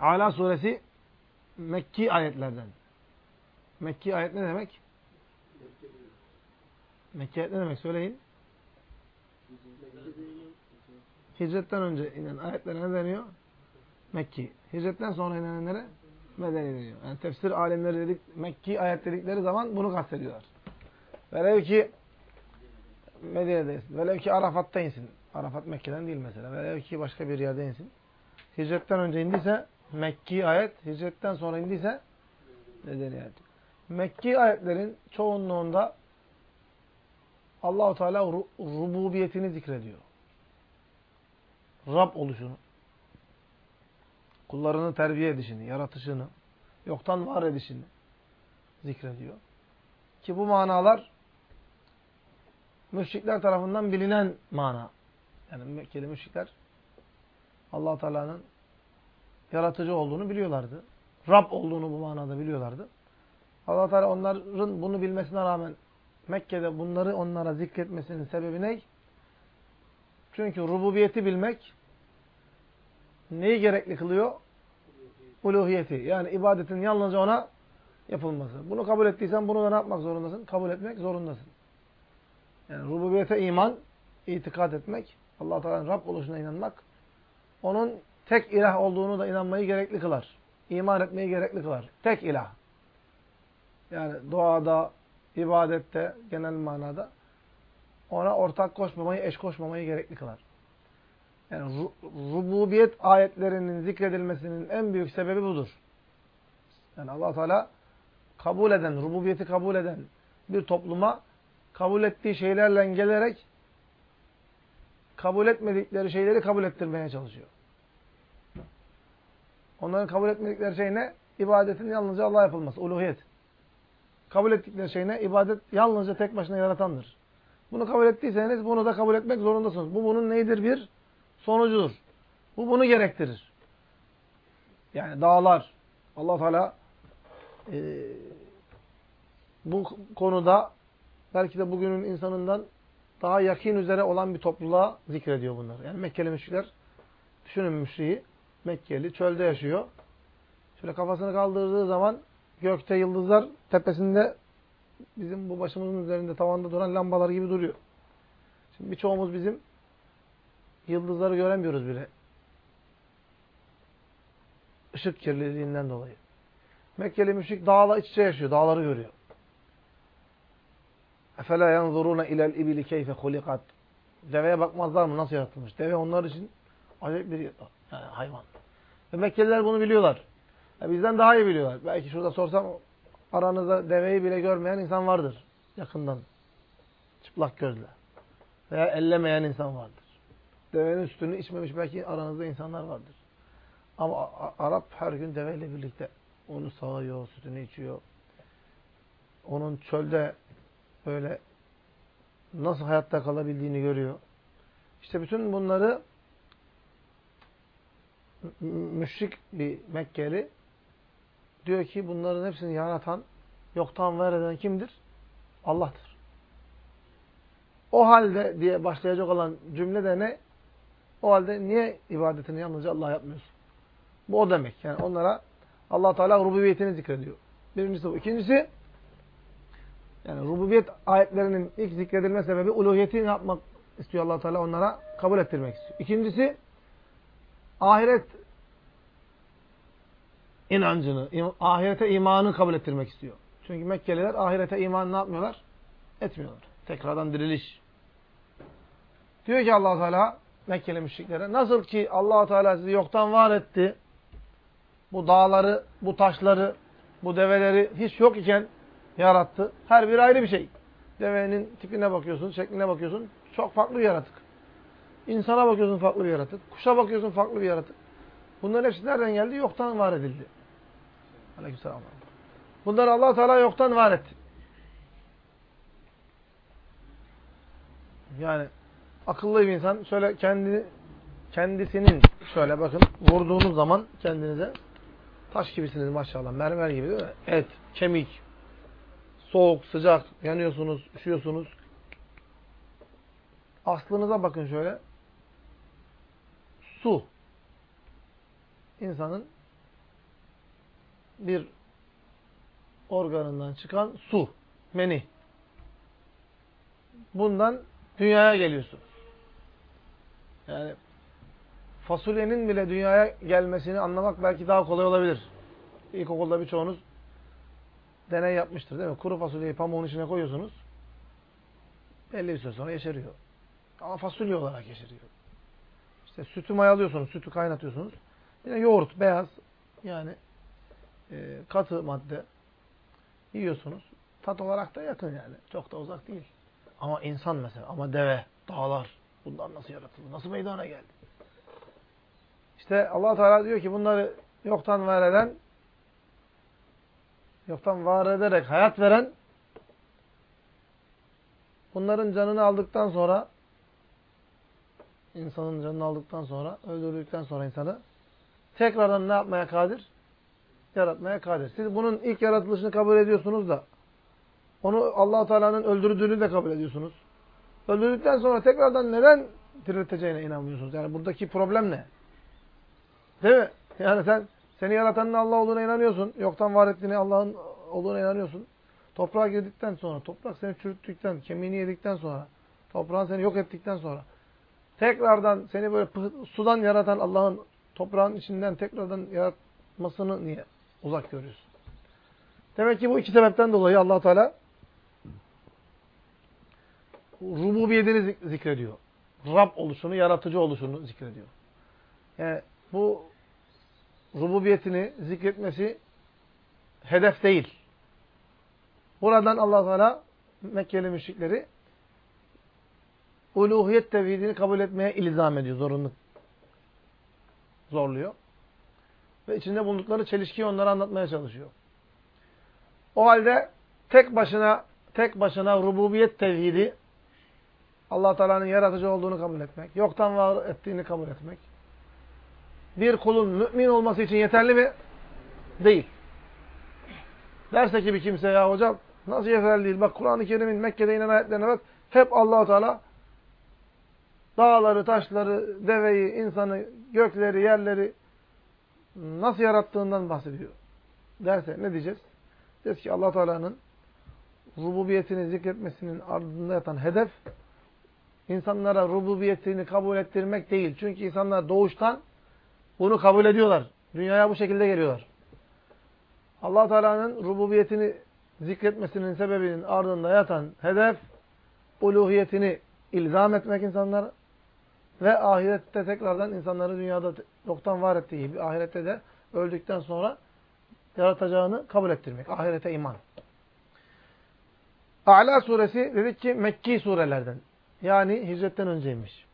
Ala suresi Mekki ayetlerden. Mekki ayet ne demek? Mekki ayet ne demek? Söyleyin. Hicretten önce inen ayetlere ne deniyor? Mekki. Hicretten sonra inenlere Medeni deniyor. Yani tefsir alimleri dedik, Mekki ayet dedikleri zaman bunu kastediyorlar. Velev ki Medine'desin. Velev ki Arafat'ta insin. Arafat Mekke'den değil mesela. Velev ki başka bir yerde insin. Hicretten önce indiyse Mekki ayet, hicretten sonra indiyse Medeni ayet. Mekki ayetlerin çoğunluğunda Allahu Teala rububiyetini zikrediyor. Rab oluşunu, kullarını terbiye edişini, yaratışını, yoktan var edişini zikrediyor. Ki bu manalar müşrikler tarafından bilinen mana. Yani Mekkeli müşrikler allah Teala'nın yaratıcı olduğunu biliyorlardı. Rab olduğunu bu manada biliyorlardı. allah Teala onların bunu bilmesine rağmen Mekke'de bunları onlara zikretmesinin sebebi ne? Çünkü rububiyeti bilmek neyi gerekli kılıyor? Uluhiyeti. Yani ibadetin yalnızca ona yapılması. Bunu kabul ettiysen bunu da ne yapmak zorundasın? Kabul etmek zorundasın. Yani rububiyete iman, itikad etmek, allah Teala'nın Rab oluşuna inanmak, onun tek ilah olduğunu da inanmayı gerekli kılar. İman etmeyi gerekli kılar. Tek ilah. Yani duada, ibadette, genel manada ona ortak koşmamayı, eş koşmamayı gerekli kılar. Yani rububiyet ayetlerinin zikredilmesinin en büyük sebebi budur. Yani allah Teala kabul eden, rububiyeti kabul eden bir topluma kabul ettiği şeylerle gelerek kabul etmedikleri şeyleri kabul ettirmeye çalışıyor. Onların kabul etmedikleri şey ne? İbadetin yalnızca Allah yapılması, uluhiyet. Kabul ettikleri şey ne? İbadet yalnızca tek başına yaratandır. Bunu kabul ettiyseniz bunu da kabul etmek zorundasınız. Bu bunun neydir? Bir sonucudur. Bu bunu gerektirir. Yani dağlar, allah Teala e, bu konuda belki de bugünün insanından daha yakin üzere olan bir topluluğa zikrediyor bunları. Yani Mekkeli müşrikler, düşünün müşriği, Mekkeli çölde yaşıyor. Şöyle kafasını kaldırdığı zaman gökte yıldızlar tepesinde bizim bu başımızın üzerinde tavanda duran lambalar gibi duruyor. Şimdi birçoğumuz bizim yıldızları göremiyoruz bile. Işık kirliliğinden dolayı. Mekkeli müşrik dağla iç içe yaşıyor. Dağları görüyor. Efela yanzuruna ilel ibili keyfe hulikat. Deveye bakmazlar mı? Nasıl yaratılmış? Deve onlar için acayip bir yani hayvan. Ve Mekkeliler bunu biliyorlar. Yani bizden daha iyi biliyorlar. Belki şurada sorsam aranızda deveyi bile görmeyen insan vardır. Yakından. Çıplak gözle. Veya ellemeyen insan vardır. Devenin sütünü içmemiş belki aranızda insanlar vardır. Ama Arap her gün deveyle birlikte onu sağıyor, sütünü içiyor. Onun çölde böyle nasıl hayatta kalabildiğini görüyor. İşte bütün bunları müşrik bir Mekkeli diyor ki bunların hepsini yaratan, yoktan var eden kimdir? Allah'tır. O halde diye başlayacak olan cümle de ne? O halde niye ibadetini yalnızca Allah yapmıyorsun? Bu o demek. Yani onlara allah Teala rububiyetini zikrediyor. Birincisi bu. İkincisi yani rububiyet ayetlerinin ilk zikredilme sebebi uluhiyeti yapmak istiyor allah Teala onlara kabul ettirmek istiyor. İkincisi ahiret inancını, ahirete imanı kabul ettirmek istiyor. Çünkü Mekkeliler ahirete iman ne yapmıyorlar? Etmiyorlar. Tekrardan diriliş. Diyor ki allah Teala Mekkeli müşriklere nasıl ki allah Teala sizi yoktan var etti bu dağları, bu taşları, bu develeri hiç yok iken yarattı. Her biri ayrı bir şey. Devenin tipine bakıyorsun, şekline bakıyorsun. Çok farklı bir yaratık. İnsana bakıyorsun farklı bir yaratık. Kuşa bakıyorsun farklı bir yaratık. Bunların hepsi nereden geldi? Yoktan var edildi. Aleykümselam. Bunları allah Teala yoktan var etti. Yani akıllı bir insan şöyle kendi kendisinin şöyle bakın vurduğunuz zaman kendinize taş gibisiniz maşallah. Mermer gibi değil mi? Et, kemik, soğuk, sıcak, yanıyorsunuz, üşüyorsunuz. Aslınıza bakın şöyle. Su. İnsanın bir organından çıkan su, meni. Bundan dünyaya geliyorsun. Yani fasulyenin bile dünyaya gelmesini anlamak belki daha kolay olabilir. İlkokulda birçoğunuz deney yapmıştır değil mi? Kuru fasulyeyi pamuğun içine koyuyorsunuz. Belli bir süre sonra yeşeriyor. Ama fasulye olarak yeşeriyor. İşte sütü mayalıyorsunuz, sütü kaynatıyorsunuz. Yine yoğurt, beyaz yani e, katı madde yiyorsunuz. Tat olarak da yakın yani. Çok da uzak değil. Ama insan mesela, ama deve, dağlar bunlar nasıl yaratıldı? Nasıl meydana geldi? İşte allah Teala diyor ki bunları yoktan var eden, yoktan var ederek hayat veren, bunların canını aldıktan sonra, insanın canını aldıktan sonra, öldürdükten sonra insanı, tekrardan ne yapmaya kadir? Yaratmaya kadir. Siz bunun ilk yaratılışını kabul ediyorsunuz da, onu allah Teala'nın öldürdüğünü de kabul ediyorsunuz. Öldürdükten sonra tekrardan neden dirilteceğine inanmıyorsunuz? Yani buradaki problem ne? Değil mi? Yani sen seni yaratanın Allah olduğuna inanıyorsun. Yoktan var ettiğine Allah'ın olduğuna inanıyorsun. Toprağa girdikten sonra, toprak seni çürüttükten, kemiğini yedikten sonra, toprağın seni yok ettikten sonra tekrardan seni böyle sudan yaratan Allah'ın toprağın içinden tekrardan yaratmasını niye uzak görüyorsun? Demek ki bu iki sebepten dolayı allah Teala rububiyetini zikrediyor. Rab oluşunu, yaratıcı oluşunu zikrediyor. Yani bu rububiyetini zikretmesi hedef değil. Buradan allah Teala Mekkeli müşrikleri uluhiyet tevhidini kabul etmeye ilzam ediyor, zorunlu zorluyor. Ve içinde bulundukları çelişkiyi onlara anlatmaya çalışıyor. O halde tek başına tek başına rububiyet tevhidi Allah Teala'nın yaratıcı olduğunu kabul etmek, yoktan var ettiğini kabul etmek, bir kulun mümin olması için yeterli mi? Değil. Derse ki bir kimse ya hocam nasıl yeterli değil? Bak Kur'an-ı Kerim'in Mekke'de inen ayetlerine bak. Hep allah Teala dağları, taşları, deveyi, insanı, gökleri, yerleri nasıl yarattığından bahsediyor. Derse ne diyeceğiz? Diyeceğiz ki allah Teala'nın rububiyetini zikretmesinin ardında yatan hedef insanlara rububiyetini kabul ettirmek değil. Çünkü insanlar doğuştan bunu kabul ediyorlar. Dünyaya bu şekilde geliyorlar. allah Teala'nın rububiyetini zikretmesinin sebebinin ardında yatan hedef, uluhiyetini ilzam etmek insanlara ve ahirette tekrardan insanları dünyada yoktan var ettiği gibi ahirette de öldükten sonra yaratacağını kabul ettirmek. Ahirete iman. A'la suresi dedik ki Mekki surelerden. Yani hicretten önceymiş.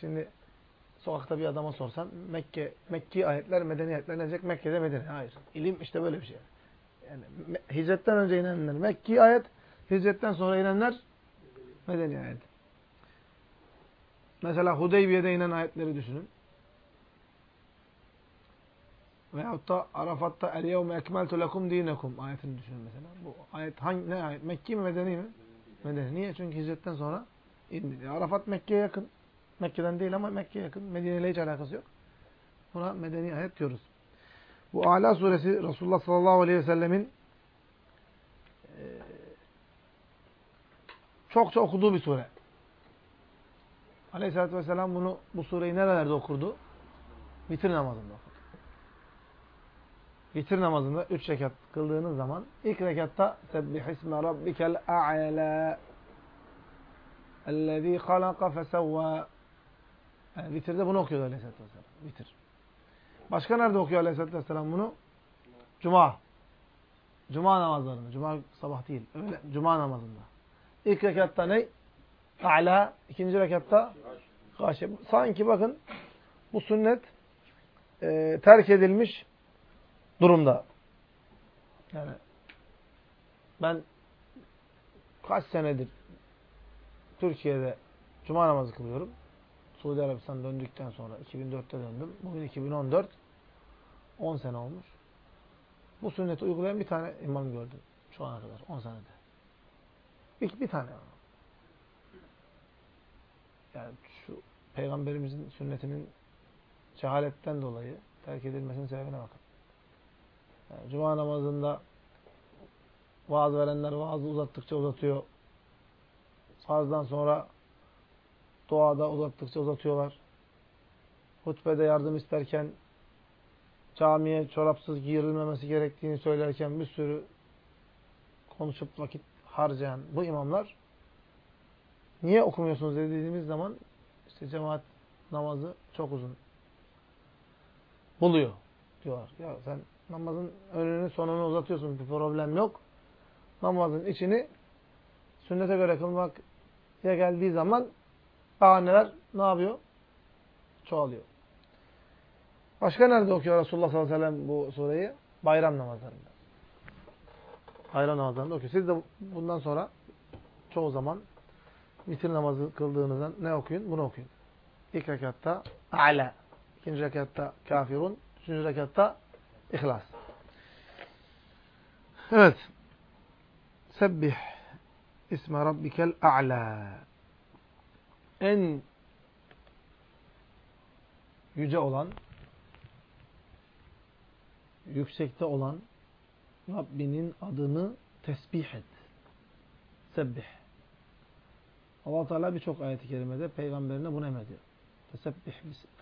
Şimdi sokakta bir adama sorsan Mekke Mekki ayetler, medeni ayetler ne diyecek? Mekke'de Medine. Hayır. İlim işte böyle bir şey. Yani hicretten önce inenler Mekki ayet, hicretten sonra inenler medeni ayet. Mesela Hudeybiye'de inen ayetleri düşünün. Veyahut da Arafat'ta el yevme ekmeltu lekum dinekum ayetini düşünün mesela. Bu ayet hangi ne ayet? Mekki mi medeni mi? Medeni. Niye? Çünkü hicretten sonra indi. Arafat Mekke'ye yakın. Mekke'den değil ama Mekke'ye yakın. Medine ile hiç alakası yok. Buna medeni ayet diyoruz. Bu Ala suresi Resulullah sallallahu aleyhi ve sellemin e, çokça okuduğu bir sure. Aleyhisselatü vesselam bunu, bu sureyi nerelerde okurdu? Vitir namazında okurdu. Vitir namazında üç rekat kıldığınız zaman ilk rekatta Sebbihisme Rabbikel A'la Ellezî halaka fesevvâ yani vitirde bunu okuyor Aleyhisselatü Vesselam. Vitir. Başka nerede okuyor Aleyhisselatü Vesselam bunu? Cuma. Cuma namazlarında. Cuma sabah değil. Öyle. Cuma namazında. İlk rekatta ne? A'la. ikinci rekatta Haşe. Sanki bakın bu sünnet e, terk edilmiş durumda. Yani ben kaç senedir Türkiye'de cuma namazı kılıyorum. Suudi Arabistan döndükten sonra 2004'te döndüm. Bugün 2014. 10 sene olmuş. Bu sünneti uygulayan bir tane imam gördüm şu ana kadar. 10 senede. Bir, bir tane. Yani şu peygamberimizin sünnetinin cehaletten dolayı terk edilmesinin sebebine bakın. Yani Cuma namazında vaaz verenler vaazı uzattıkça uzatıyor. Farzdan sonra duada uzattıkça uzatıyorlar. Hutbede yardım isterken camiye çorapsız girilmemesi gerektiğini söylerken bir sürü konuşup vakit harcayan bu imamlar niye okumuyorsunuz dediğimiz zaman işte cemaat namazı çok uzun buluyor diyorlar. Ya sen namazın önünü sonunu uzatıyorsun bir problem yok. Namazın içini sünnete göre kılmak ya geldiği zaman bahaneler ne yapıyor? Çoğalıyor. Başka nerede okuyor Resulullah sallallahu aleyhi ve sellem bu sureyi? Bayram namazlarında. Bayram namazlarında okuyor. Siz de bundan sonra çoğu zaman vitir namazı kıldığınızda ne okuyun? Bunu okuyun. İlk rekatta A'la. ikinci rekatta Kafirun. Üçüncü rekatta İhlas. Evet. Sebbih isme rabbikel a'la. En yüce olan, yüksekte olan Rabbinin adını tesbih et. Sebbih. Allah Teala birçok ayet-i kerimede peygamberine bunu emrediyor. Fesebbih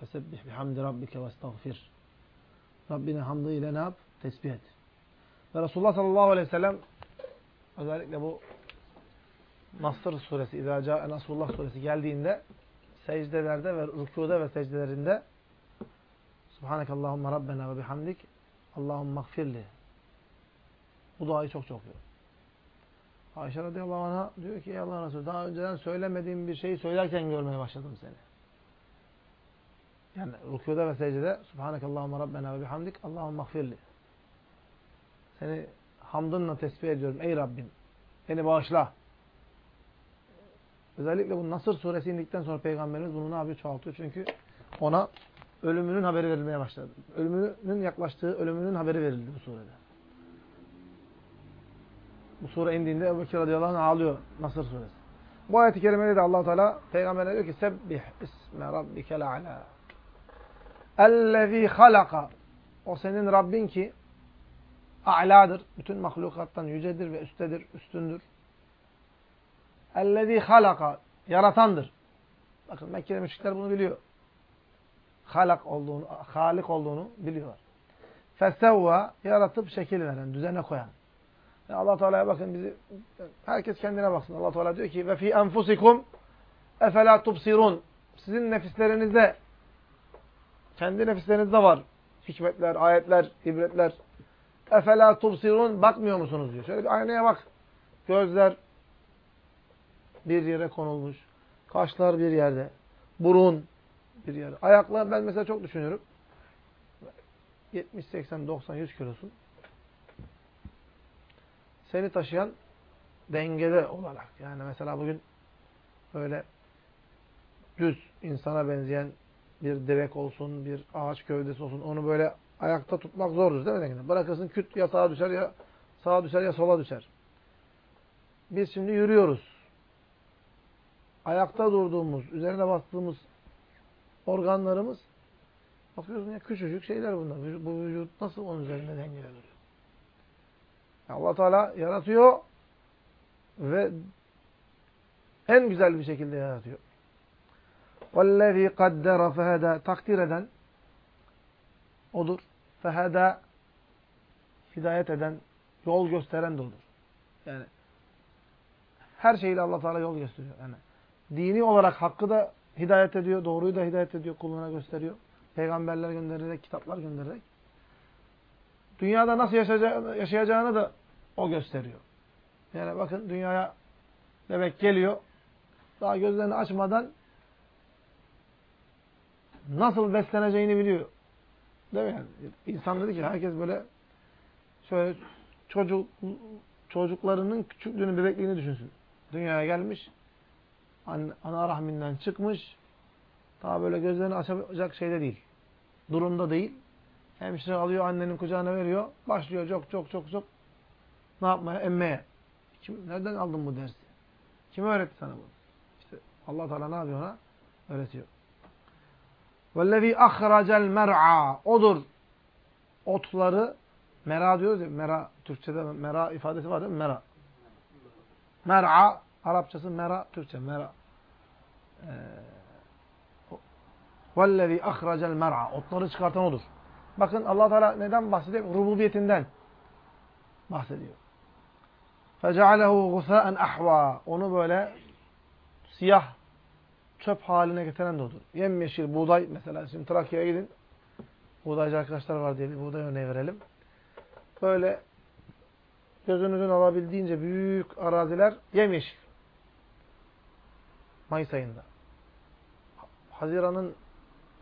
fesebbih bihamdi rabbike ve estağfir. Rabbine hamdı ile ne yap? Tesbih et. Ve Resulullah sallallahu aleyhi ve sellem özellikle bu Nasr suresi, İzâ câe Nasrullah suresi geldiğinde secdelerde ve rükuda ve secdelerinde Subhanekallahumma Rabbena ve bihamdik Allahumma gfirli bu duayı çok çok okuyor. Ayşe radıyallahu anh'a diyor ki Allah Resulü daha önceden söylemediğim bir şeyi söylerken görmeye başladım seni. Yani rükuda ve secdede Subhanekallahumma Rabbena ve bihamdik Allahumma gfirli. Seni hamdınla tesbih ediyorum ey Rabbim. Beni bağışla. Özellikle bu Nasır suresi indikten sonra Peygamberimiz bunu ne yapıyor? Çoğaltıyor. Çünkü ona ölümünün haberi verilmeye başladı. Ölümünün yaklaştığı, ölümünün haberi verildi bu surede. Bu sure indiğinde Ebu Bekir radıyallahu anh ağlıyor Nasır suresi. Bu ayet-i kerimede de allah Teala Peygamber'e diyor ki Sebbih isme rabbikel a'la Ellezî halaka O senin Rabbin ki a'ladır. Bütün mahlukattan yücedir ve üstedir, üstündür. Ellezî halaka yaratandır. Bakın Mekke'li müşrikler bunu biliyor. Halak olduğunu, halik olduğunu biliyorlar. Fesevva yaratıp şekil veren, düzene koyan. Yani Allah Teala'ya bakın bizi herkes kendine baksın. Allah Teala diyor ki ve fi enfusikum efela tubsirun. Sizin nefislerinizde kendi nefislerinizde var hikmetler, ayetler, ibretler. Efela tubsirun bakmıyor musunuz diyor. Şöyle bir aynaya bak. Gözler bir yere konulmuş. Kaşlar bir yerde. Burun bir yerde. Ayaklar ben mesela çok düşünüyorum. 70, 80, 90, 100 kilosun. Seni taşıyan dengede olarak. Yani mesela bugün böyle düz insana benzeyen bir direk olsun, bir ağaç gövdesi olsun. Onu böyle ayakta tutmak zordur değil mi? Dengede? Bırakırsın küt ya sağa düşer ya sağa düşer ya sola düşer. Biz şimdi yürüyoruz. Ayakta durduğumuz, üzerine bastığımız organlarımız bakıyorsun ya küçücük şeyler bunlar. Bu vücut nasıl onun üzerinde dengede? allah Teala yaratıyor ve en güzel bir şekilde yaratıyor. وَالَّذ۪ي قَدَّرَ فَهَدَى Takdir eden odur. فَهَدَى Hidayet eden, yol gösteren de odur. Yani her şeyle allah Teala yol gösteriyor. Yani dini olarak hakkı da hidayet ediyor, doğruyu da hidayet ediyor, kuluna gösteriyor. Peygamberler göndererek, kitaplar göndererek. Dünyada nasıl yaşayacağını da o gösteriyor. Yani bakın dünyaya bebek geliyor. Daha gözlerini açmadan nasıl besleneceğini biliyor. Değil mi? Yani insan dedi ki herkes böyle şöyle çocuk çocuklarının küçüklüğünü, bebekliğini düşünsün. Dünyaya gelmiş. Ana rahminden çıkmış. Daha böyle gözlerini açacak şeyde değil. Durumda değil. Hemşire alıyor annenin kucağına veriyor. Başlıyor çok çok çok çok ne yapmaya? Emmeye. Kim, nereden aldın bu dersi? Kim öğretti sana bunu? İşte Allah Teala ne yapıyor ona? Öğretiyor. وَالَّذ۪ي اَخْرَجَ الْمَرْعَى Odur. Otları Mera diyoruz ya, mera, Türkçe'de mera ifadesi var değil mi? Mera. Mer'a, Arapçası mera, Türkçe mera. وَالَّذ۪ي اَخْرَجَ الْمَرْعَ Otları çıkartan odur. Bakın allah Teala neden bahsediyor? Rububiyetinden bahsediyor. فَجَعَلَهُ غُثَاءً اَحْوَى Onu böyle siyah çöp haline getiren de odur. Yemyeşil buğday mesela. Şimdi Trakya'ya gidin. Buğdaycı arkadaşlar var diye bir buğday örneği verelim. Böyle gözünüzün alabildiğince büyük araziler yemyeşil. Mayıs ayında. Haziran'ın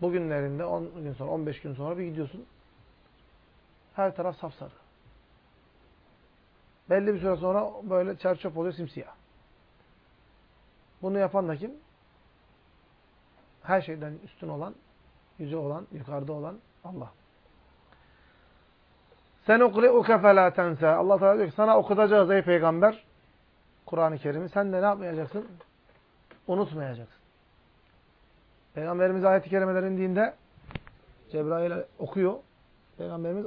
bugünlerinde 10 gün sonra, 15 gün sonra bir gidiyorsun. Her taraf sapsarı. Belli bir süre sonra böyle çerçöp oluyor simsiyah. Bunu yapan da kim? Her şeyden üstün olan, yüce olan, yukarıda olan Allah. Sen ukri'uke felâ tense. Allah Teala diyor ki sana okutacağız ey peygamber. Kur'an-ı Kerim'i. Sen de ne yapmayacaksın? Unutmayacaksın. Peygamberimiz ayet-i kerimeler indiğinde Cebrail okuyor. Peygamberimiz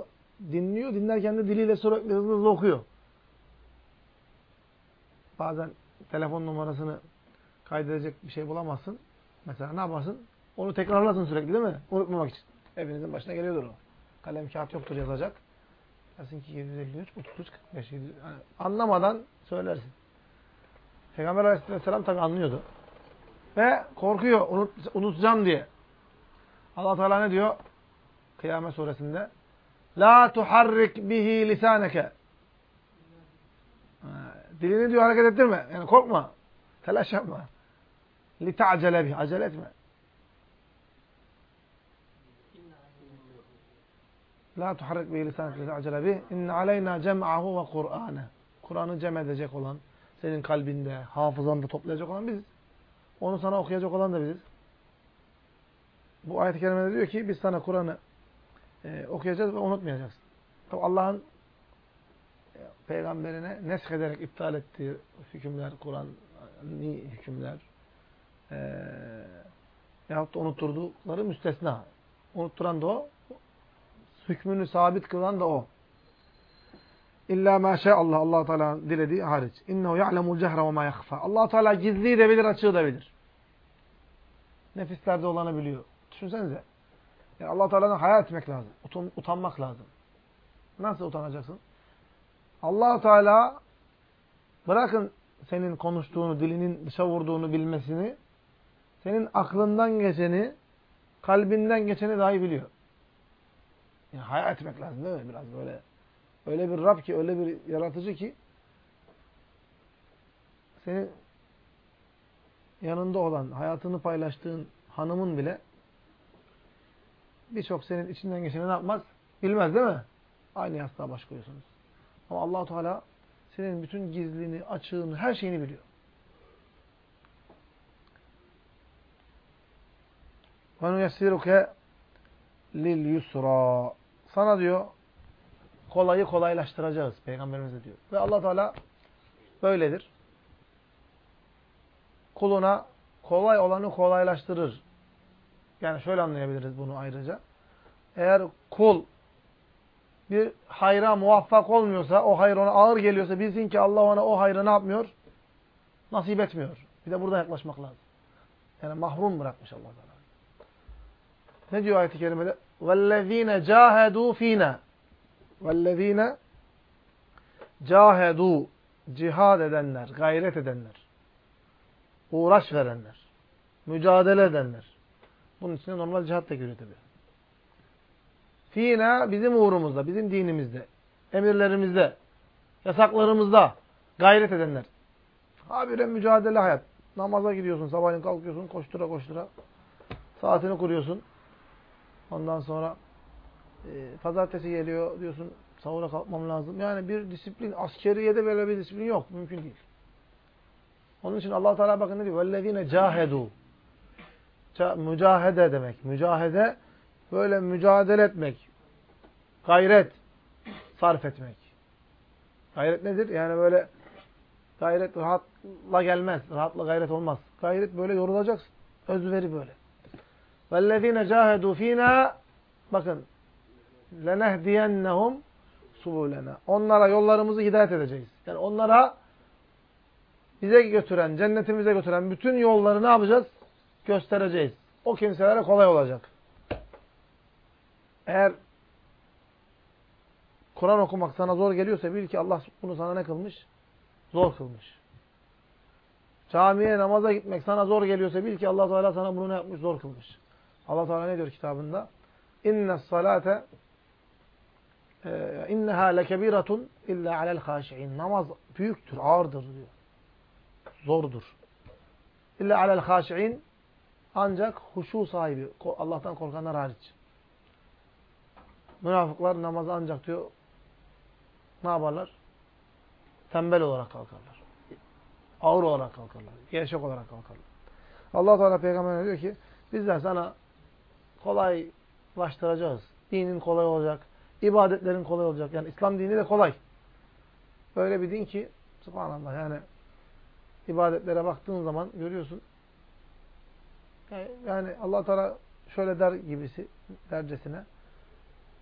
dinliyor. Dinlerken de diliyle sürekli hızlı hızlı okuyor. Bazen telefon numarasını kaydedecek bir şey bulamazsın. Mesela ne yaparsın? Onu tekrarlasın sürekli değil mi? Unutmamak için. Evinizin başına geliyordur o. Kalem kağıt yoktur yazacak. Dersin ki 753, 33, 45, 700. Yani anlamadan söylersin. Peygamber aleyhisselam tabi anlıyordu. Ve korkuyor unut, unutacağım diye. Allah Teala ne diyor? Kıyamet suresinde. La tuharrik bihi lisaneke. Dilini diyor hareket ettirme. Yani korkma. Telaş yapma. Ta'cele bih. Acele etme. La tuharrik bihi lisaneke li ta'cele bih. İnne aleyna cem'ahu ve Kur'ane. Kur'an'ı cem edecek olan, senin kalbinde, hafızanda toplayacak olan biziz. Onu sana okuyacak olan da biziz. Bu ayet-i kerimede diyor ki biz sana Kur'an'ı e, okuyacağız ve unutmayacaksın. Tabi Allah'ın peygamberine nesk ederek iptal ettiği hükümler, Kur'an'ı hükümler e, yahut da unutturdukları müstesna. Unutturan da o. Hükmünü sabit kılan da o. İlla ma Allah Allah Teala dilediği hariç. İnnehu ya'lemul cehre ve ma yakhfa. Allah Teala gizliyi de bilir, açığı da bilir. Nefislerde olanı biliyor. Düşünsenize. Yani Allah Teala'dan hayal etmek lazım. Utan, utanmak lazım. Nasıl utanacaksın? Allah Teala bırakın senin konuştuğunu, dilinin dışa vurduğunu bilmesini, senin aklından geçeni, kalbinden geçeni dahi biliyor. Yani hayal etmek lazım değil mi? Biraz böyle Öyle bir Rab ki, öyle bir yaratıcı ki senin yanında olan, hayatını paylaştığın hanımın bile birçok senin içinden geçeni ne yapmaz? Bilmez değil mi? Aynı yastığa baş koyuyorsunuz. Ama allah Teala senin bütün gizlini, açığını, her şeyini biliyor. وَنُيَسِّرُكَ لِلْيُسْرَى Sana diyor kolayı kolaylaştıracağız Peygamberimize diyor. Ve allah Teala böyledir. Kuluna kolay olanı kolaylaştırır. Yani şöyle anlayabiliriz bunu ayrıca. Eğer kul bir hayra muvaffak olmuyorsa, o hayır ona ağır geliyorsa bilsin ki Allah ona o hayrı ne yapmıyor? Nasip etmiyor. Bir de burada yaklaşmak lazım. Yani mahrum bırakmış Allah Teala. Ne diyor ayet-i kerimede? وَالَّذ۪ينَ جَاهَدُوا ف۪ينَا وَالَّذ۪ينَ cahedu cihad edenler, gayret edenler, uğraş verenler, mücadele edenler. Bunun içinde normal cihat da giriyor tabi. Fina bizim uğrumuzda, bizim dinimizde, emirlerimizde, yasaklarımızda gayret edenler. Habire mücadele hayat. Namaza gidiyorsun, sabahleyin kalkıyorsun, koştura koştura. Saatini kuruyorsun. Ondan sonra e, pazartesi geliyor diyorsun sahura kalkmam lazım. Yani bir disiplin, askeriyede böyle bir disiplin yok. Mümkün değil. Onun için allah Teala bakın ne diyor? وَالَّذ۪ينَ جَاهَدُوا Mücahede demek. Mücahede böyle mücadele etmek. Gayret sarf etmek. Gayret nedir? Yani böyle gayret rahatla gelmez. Rahatla gayret olmaz. Gayret böyle yorulacaksın. Özveri böyle. وَالَّذ۪ينَ جَاهَدُوا ف۪ينَا Bakın لَنَهْدِيَنَّهُمْ subulena. Onlara yollarımızı hidayet edeceğiz. Yani onlara bize götüren, cennetimize götüren bütün yolları ne yapacağız? Göstereceğiz. O kimselere kolay olacak. Eğer Kur'an okumak sana zor geliyorsa bil ki Allah bunu sana ne kılmış? Zor kılmış. Camiye namaza gitmek sana zor geliyorsa bil ki Allah Teala sana bunu ne yapmış? Zor kılmış. Allah Teala ne diyor kitabında? İnne salate inneha lekebiratun illa alel haşi'in. Namaz büyüktür, ağırdır diyor. Zordur. İlla alel haşi'in ancak huşu sahibi, Allah'tan korkanlar hariç. Münafıklar namazı ancak diyor ne yaparlar? Tembel olarak kalkarlar. Ağır olarak kalkarlar. Gevşek olarak kalkarlar. Allah Teala peygamberine diyor ki bizler sana kolaylaştıracağız. Dinin kolay olacak. ibadetlerin kolay olacak. Yani İslam dini de kolay. Böyle bir din ki subhanallah yani ibadetlere baktığın zaman görüyorsun yani Allah Teala şöyle der gibisi dercesine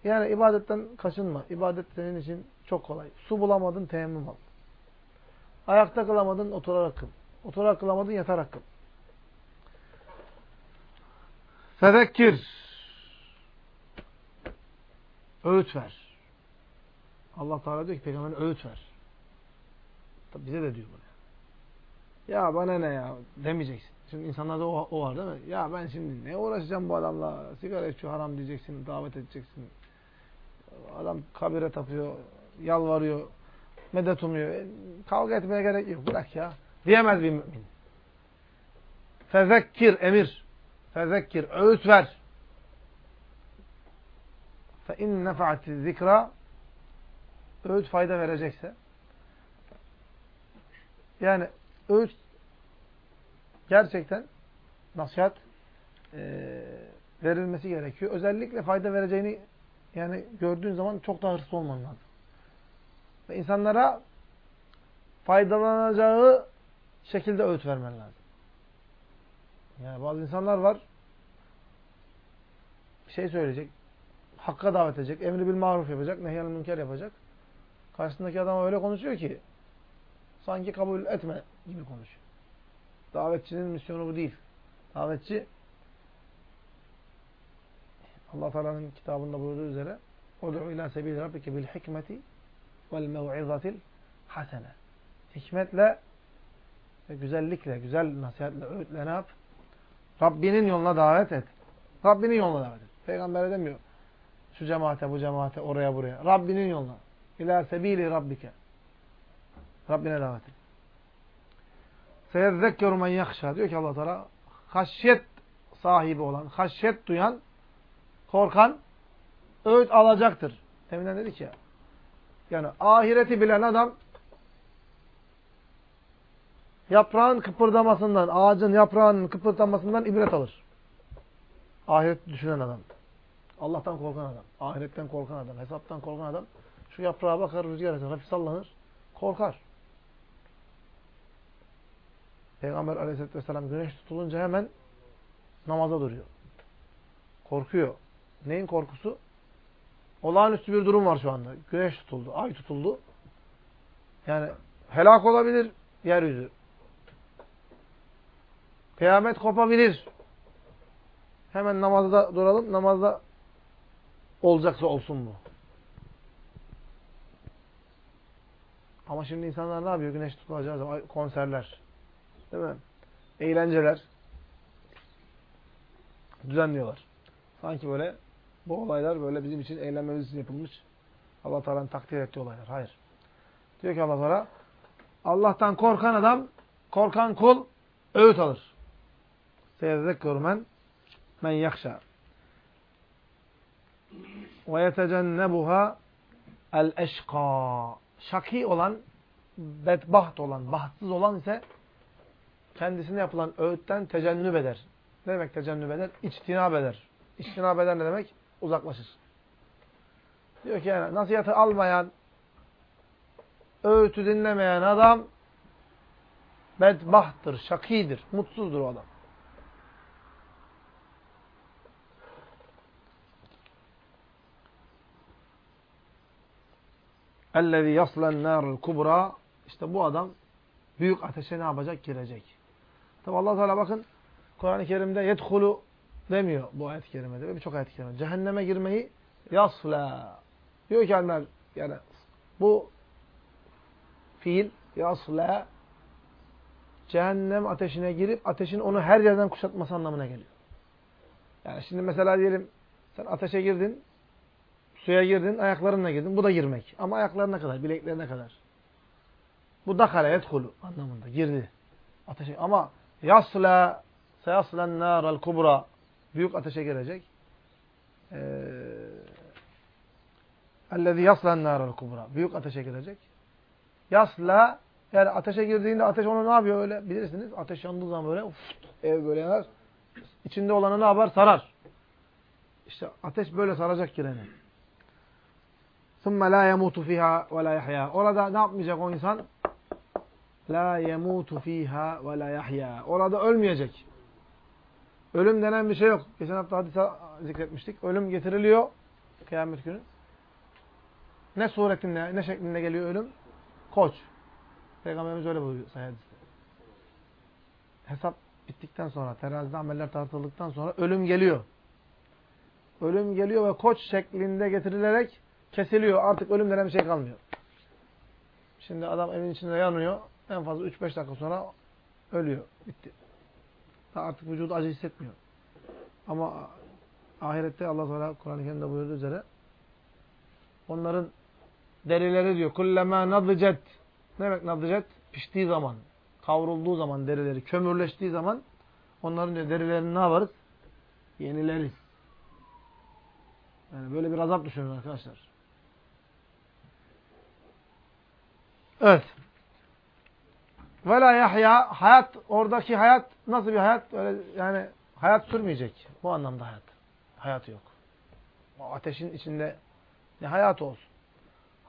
yani ibadetten kaçınma. İbadet senin için çok kolay. Su bulamadın teyemmüm al. Ayakta kılamadın oturarak kıl. Oturarak kılamadın yatarak kıl. Fezekkir. Öğüt ver. Allah Teala diyor ki peygamberine öğüt ver. Tabi bize de diyor bunu. Ya bana ne ya demeyeceksin. Şimdi insanlarda o, o var değil mi? Ya ben şimdi ne uğraşacağım bu adamla? Sigara içiyor haram diyeceksin, davet edeceksin. Adam kabire tapıyor, yalvarıyor, medet umuyor. E, kavga etmeye gerek yok. Bırak ya. Diyemez bir mümin. Fezekkir, emir. Fezekkir, öğüt ver. Fe in nefa'ati zikra öğüt fayda verecekse yani öğüt gerçekten nasihat e, verilmesi gerekiyor. Özellikle fayda vereceğini yani gördüğün zaman çok daha hırslı olman lazım. Ve insanlara faydalanacağı şekilde öğüt vermen lazım. Yani bazı insanlar var bir şey söyleyecek, hakka davet edecek, emri bil maruf yapacak, nehyanı münker yapacak. Karşısındaki adam öyle konuşuyor ki sanki kabul etme gibi konuşuyor. Davetçinin misyonu bu değil. Davetçi Allah Teala'nın kitabında buyurduğu üzere "Ud'u ila sebil rabbike bil hikmeti vel mev'izatil hasene." Hikmetle ve güzellikle, güzel nasihatle, öğütle ne yap? Rabbinin yoluna davet et. Rabbinin yoluna davet et. Peygamber demiyor. Şu cemaate, bu cemaate, oraya, buraya. Rabbinin yoluna. İlâ sebîli rabbike. Rabbine davet et. Seyezzekkeru men yakşa. Diyor ki allah Teala haşyet sahibi olan, haşyet duyan, korkan öğüt alacaktır. Deminden dedik ya. Yani ahireti bilen adam yaprağın kıpırdamasından, ağacın yaprağının kıpırdamasından ibret alır. Ahiret düşünen adam. Allah'tan korkan adam. Ahiretten korkan adam. Hesaptan korkan adam. Şu yaprağa bakar, rüzgar eser, hafif sallanır. Korkar. Peygamber aleyhisselatü vesselam güneş tutulunca hemen namaza duruyor. Korkuyor. Neyin korkusu? Olağanüstü bir durum var şu anda. Güneş tutuldu, ay tutuldu. Yani helak olabilir yeryüzü. Kıyamet kopabilir. Hemen namazda duralım. Namazda olacaksa olsun bu. Ama şimdi insanlar ne yapıyor? Güneş tutulacağı zaman konserler. Değil mi? Eğlenceler düzenliyorlar. Sanki böyle bu olaylar böyle bizim için eğlenmemiz için yapılmış. Allah Teala'nın takdir ettiği olaylar. Hayır. Diyor ki Allah Teala Allah'tan korkan adam, korkan kul öğüt alır. Seyrezzekkeru men men yakşa. Ve yetecennebuha el eşka. Şaki olan, bedbaht olan, bahtsız olan ise kendisine yapılan öğütten tecennüb eder. Ne demek tecennüb eder? İçtinab eder. İçtinab eder ne demek? Uzaklaşır. Diyor ki yani nasihatı almayan, öğütü dinlemeyen adam bedbahttır, şakidir, mutsuzdur o adam. اَلَّذ۪ي يَصْلَ النَّارُ الْكُبْرَى İşte bu adam büyük ateşe ne yapacak? Girecek. Tabi allah Teala bakın Kur'an-ı Kerim'de yedhulu demiyor bu ayet-i kerimede ve birçok ayet-i kerimede. Cehenneme girmeyi yasla. Diyor ki alimler yani bu fiil yasla cehennem ateşine girip ateşin onu her yerden kuşatması anlamına geliyor. Yani şimdi mesela diyelim sen ateşe girdin, suya girdin, ayaklarınla girdin. Bu da girmek. Ama ayaklarına kadar, bileklerine kadar. Bu dakale yedhulu anlamında. Girdi. Ateşe. Ama yasla seyaslen nâral kubra büyük ateşe girecek. اَلَّذ۪ي يَصْلَنْ نَارَ kubra Büyük ateşe girecek. Yasla yani ateşe girdiğinde ateş onu ne yapıyor öyle bilirsiniz. Ateş yandığı zaman böyle uf, ev böyle yanar. İçinde olanı ne yapar? Sarar. İşte ateş böyle saracak gireni. ثُمَّ لَا يَمُوتُ ف۪يهَا وَلَا يَحْيَا Orada ne yapmayacak o insan? La yemutu fiha ve la yahya. Orada ölmeyecek. Ölüm denen bir şey yok. Geçen hafta hadise zikretmiştik. Ölüm getiriliyor kıyamet günü. Ne suretinde, ne şeklinde geliyor ölüm? Koç. Peygamberimiz öyle buyuruyor sahih Hesap bittikten sonra, terazide ameller tartıldıktan sonra ölüm geliyor. Ölüm geliyor ve koç şeklinde getirilerek kesiliyor. Artık ölüm denen bir şey kalmıyor. Şimdi adam evin içinde yanıyor. En fazla 3-5 dakika sonra ölüyor. Bitti. Artık vücudu acı hissetmiyor. Ama ahirette Allah Teala Kur'an-ı Kerim'de buyurduğu üzere onların derileri diyor kullema nadcet ne demek nadcet? Piştiği zaman, kavrulduğu zaman derileri, kömürleştiği zaman onların diyor derilerini ne yaparız? Yenileriz. Yani böyle bir azap düşünün arkadaşlar. Evet. Ve la yahya hayat oradaki hayat nasıl bir hayat? Öyle yani hayat sürmeyecek. Bu anlamda hayat. Hayatı yok. O ateşin içinde ne hayat olsun.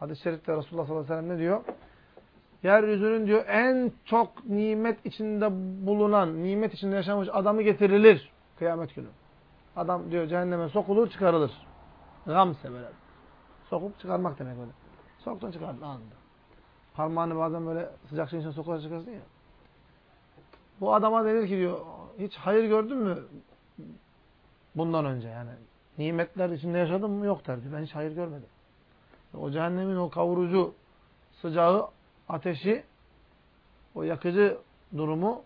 Hadis-i şerifte Resulullah sallallahu aleyhi ve sellem ne diyor? Yeryüzünün diyor en çok nimet içinde bulunan, nimet içinde yaşamış adamı getirilir kıyamet günü. Adam diyor cehenneme sokulur, çıkarılır. Gam sebeler. Sokup çıkarmak demek öyle. Soktun çıkardın anında. Parmağını bazen böyle sıcak şeyin içine sokarak çıkarsın ya. Bu adama denir ki diyor, hiç hayır gördün mü bundan önce yani? Nimetler içinde yaşadın mı? Yok derdi. Ben hiç hayır görmedim. O cehennemin o kavurucu sıcağı, ateşi, o yakıcı durumu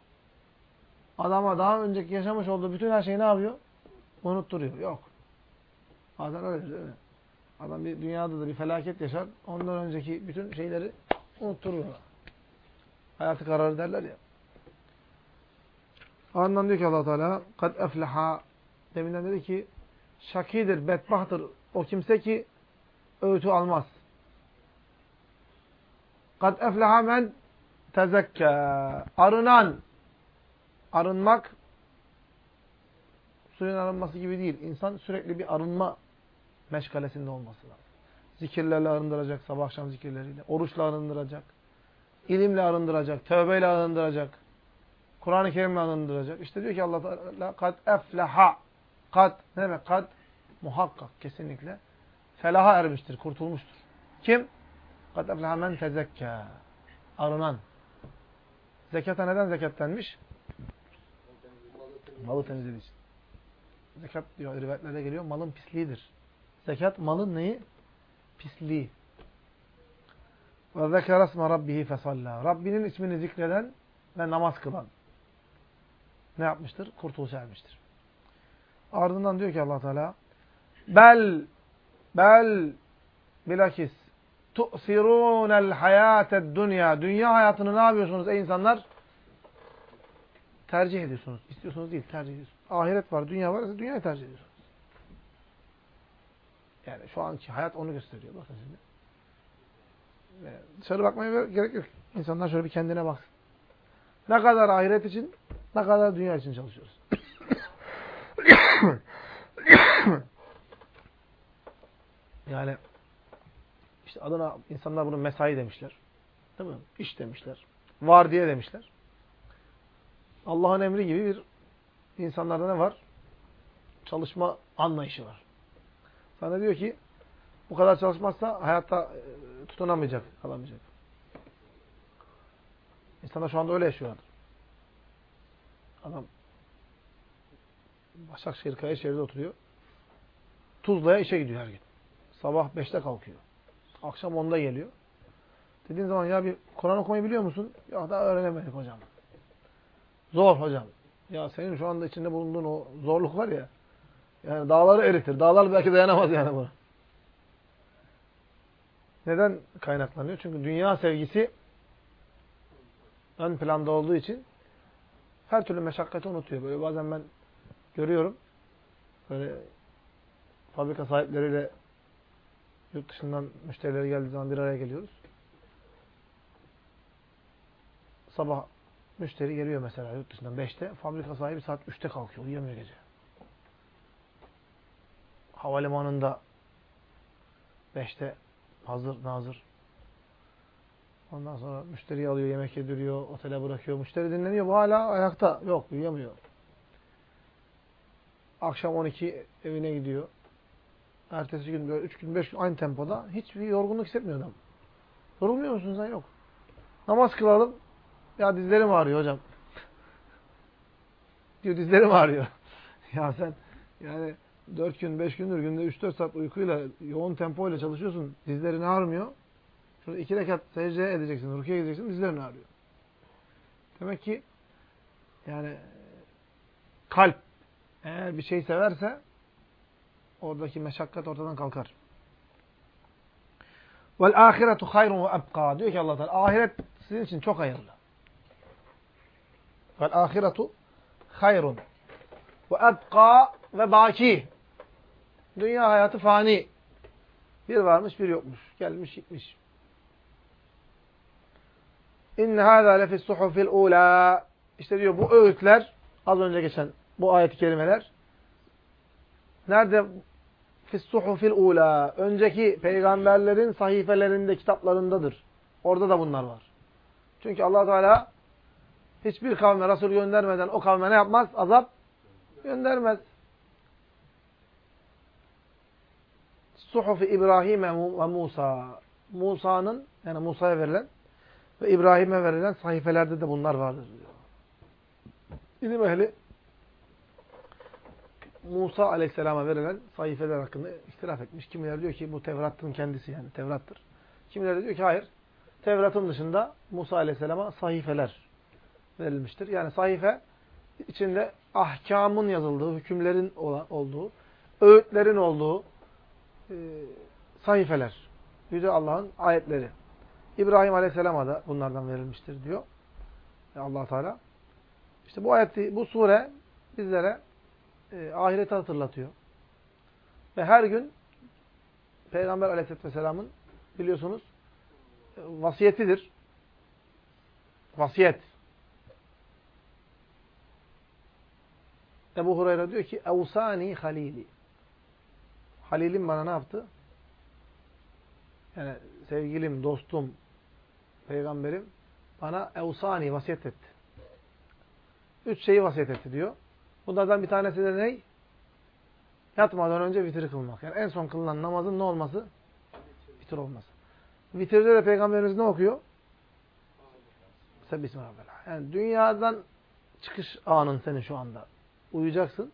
adama daha önceki yaşamış olduğu bütün her şeyi ne yapıyor? Unutturuyor. Yok. Bazen öyle değil mi? Adam bir dünyada da bir felaket yaşar. Ondan önceki bütün şeyleri unutturuyorlar. Hayatı kararı derler ya. Ardından diyor ki allah Teala kad efleha deminden dedi ki şakidir, bedbahtır o kimse ki öğütü almaz. Kad efleha men tezekke arınan arınmak suyun arınması gibi değil. İnsan sürekli bir arınma meşgalesinde olması lazım. Zikirlerle arındıracak, sabah akşam zikirleriyle. Oruçla arındıracak. ilimle arındıracak, tövbeyle arındıracak. Kur'an-ı Kerim'le arındıracak. İşte diyor ki Allah Teala kad efleha. Kad ne demek? Kad muhakkak kesinlikle felaha ermiştir, kurtulmuştur. Kim? Kad efleha men tezekke. Arınan. Zekata neden zekat denmiş? Malı temizlediği için. Zekat diyor rivayetlerde geliyor malın pisliğidir. Zekat malın neyi? Pisliği. Ve zekere esme rabbihi fesalla. Rabbinin ismini zikreden ve namaz kılan. Ne yapmıştır? Kurtuluş ermiştir. Ardından diyor ki allah Teala Bel bel bilakis tu'sirûnel hayâted dünya. Dünya hayatını ne yapıyorsunuz ey insanlar? Tercih ediyorsunuz. İstiyorsunuz değil, tercih ediyorsunuz. Ahiret var, dünya var, dünyayı tercih ediyorsunuz. Yani şu anki hayat onu gösteriyor. Bakın şimdi. Dışarı bakmaya gerek yok. İnsanlar şöyle bir kendine baksın. Ne kadar ahiret için, ne kadar dünya için çalışıyoruz. yani işte adına insanlar bunu mesai demişler. Değil mi? İş demişler. Var diye demişler. Allah'ın emri gibi bir insanlarda ne var? Çalışma anlayışı var. Sana diyor ki bu kadar çalışmazsa hayatta e, tutunamayacak, alamayacak. İnsanlar şu anda öyle yaşıyorlar. Adam Başakşehir Kayaşehir'de oturuyor. Tuzla'ya işe gidiyor her gün. Sabah 5'te kalkıyor. Akşam 10'da geliyor. Dediğin zaman ya bir Kur'an okumayı biliyor musun? Ya daha öğrenemedik hocam. Zor hocam. Ya senin şu anda içinde bulunduğun o zorluk var ya. Yani dağları eritir. Dağlar belki dayanamaz yani buna. Neden kaynaklanıyor? Çünkü dünya sevgisi ön planda olduğu için her türlü meşakkati unutuyor. Böyle bazen ben görüyorum. Böyle fabrika sahipleriyle yurt dışından müşterileri geldiği zaman bir araya geliyoruz. Sabah müşteri geliyor mesela yurt dışından 5'te. Fabrika sahibi saat 3'te kalkıyor. Uyuyamıyor gece. Havalimanında 5'te hazır, nazır. Ondan sonra müşteriyi alıyor, yemek yediriyor, otele bırakıyor. Müşteri dinleniyor. Bu hala ayakta. Yok, uyuyamıyor. Akşam 12 evine gidiyor. Ertesi gün böyle 3 gün 5 gün aynı tempoda. Hiçbir yorgunluk hissetmiyor adam. Yorulmuyor musun sen? Yok. Namaz kılalım. Ya dizlerim ağrıyor hocam. diyor dizlerim ağrıyor. ya sen yani 4 gün 5 gündür günde 3-4 saat uykuyla yoğun tempoyla çalışıyorsun. Dizlerin ağrımıyor. Şurada iki rekat secde edeceksin, rukiye gideceksin, dizlerin ağrıyor. Demek ki yani kalp eğer bir şey severse oradaki meşakkat ortadan kalkar. Vel ahiretu hayrun ve ebqa. Diyor ki Allah Teala ahiret sizin için çok hayırlı. Vel ahiretu hayrun ve ebqa ve baki. Dünya hayatı fani. Bir varmış bir yokmuş. Gelmiş gitmiş. İnne hâzâ lefis suhufil ula. İşte diyor bu öğütler az önce geçen bu ayet-i kerimeler nerede fis suhufil ula önceki peygamberlerin sahifelerinde kitaplarındadır. Orada da bunlar var. Çünkü Allah Teala hiçbir kavme Resul göndermeden o kavme ne yapmaz? Azap göndermez. Suhufi İbrahim ve Musa. Musa'nın yani Musa'ya verilen ve İbrahim'e verilen sahifelerde de bunlar vardır diyor. İlim ehli Musa aleyhisselama verilen sahifeler hakkında ihtilaf etmiş. Kimileri diyor ki bu Tevrat'ın kendisi yani Tevrat'tır. Kimileri diyor ki hayır. Tevrat'ın dışında Musa aleyhisselama sahifeler verilmiştir. Yani sahife içinde ahkamın yazıldığı, hükümlerin olduğu, öğütlerin olduğu e, sahifeler. Yüce Allah'ın ayetleri. İbrahim Aleyhisselam'a da bunlardan verilmiştir diyor. allah Teala. İşte bu ayet, bu sure bizlere e, ahireti hatırlatıyor. Ve her gün Peygamber Aleyhisselatü Vesselam'ın biliyorsunuz e, vasiyetidir. Vasiyet. Ebu Hureyre diyor ki Evsani halili. Halilim bana ne yaptı? Yani sevgilim, dostum, peygamberim bana evsani vasiyet etti. Üç şeyi vasiyet etti diyor. Bunlardan bir tanesi de ne? Yatmadan önce vitri kılmak. Yani en son kılınan namazın ne olması? Vitir olması. Vitirde de Peygamberimiz ne okuyor? Sebbismi Yani dünyadan çıkış anın senin şu anda. Uyuyacaksın.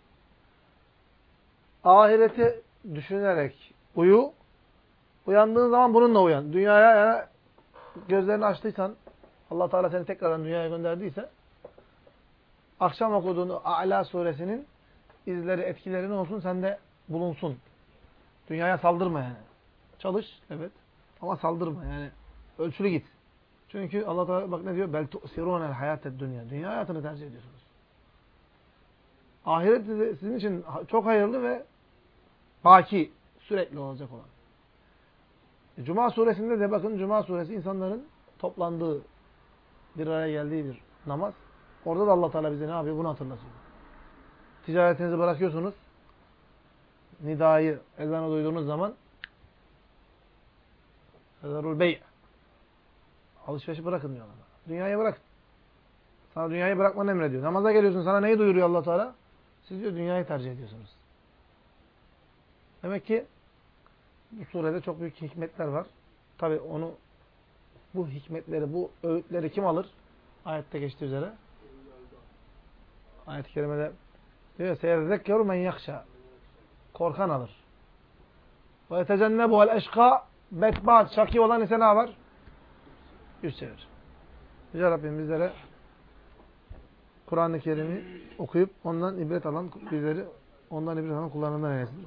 Ahireti düşünerek uyu. Uyandığın zaman bununla uyan. Dünyaya yani gözlerini açtıysan, allah Teala seni tekrardan dünyaya gönderdiyse, akşam okuduğun A'la suresinin izleri, etkileri ne olsun? Sende bulunsun. Dünyaya saldırma yani. Çalış, evet. Ama saldırma yani. Ölçülü git. Çünkü Allah Teala bak ne diyor? Bel tu'sirûnel hayated dünya. Dünya hayatını tercih ediyorsunuz. Ahiret sizin için çok hayırlı ve baki, sürekli olacak olan. Cuma suresinde de bakın Cuma suresi insanların toplandığı, bir araya geldiği bir namaz. Orada da allah Teala bize ne yapıyor? Bunu hatırlatıyor. Ticaretinizi bırakıyorsunuz. Nidayı, ezanı duyduğunuz zaman Ezarul bey' Alışverişi bırakın diyor Allah. Dünyayı bırak. Sana dünyayı bırakmanı emrediyor. Namaza geliyorsun. Sana neyi duyuruyor allah Teala? Siz diyor dünyayı tercih ediyorsunuz. Demek ki bu surede çok büyük hikmetler var. Tabi onu bu hikmetleri, bu öğütleri kim alır? Ayette geçtiği üzere. Ayet-i kerimede diyor seyredekkeru men yakşa. Korkan alır. Ve yetecennebu el eşka bedbaat. Şaki olan ise ne var? Yüz çevir. Yüce Rabbim bizlere Kur'an-ı Kerim'i okuyup ondan ibret alan bizleri ondan ibret alan kullarından eylesin.